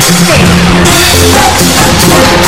Stay.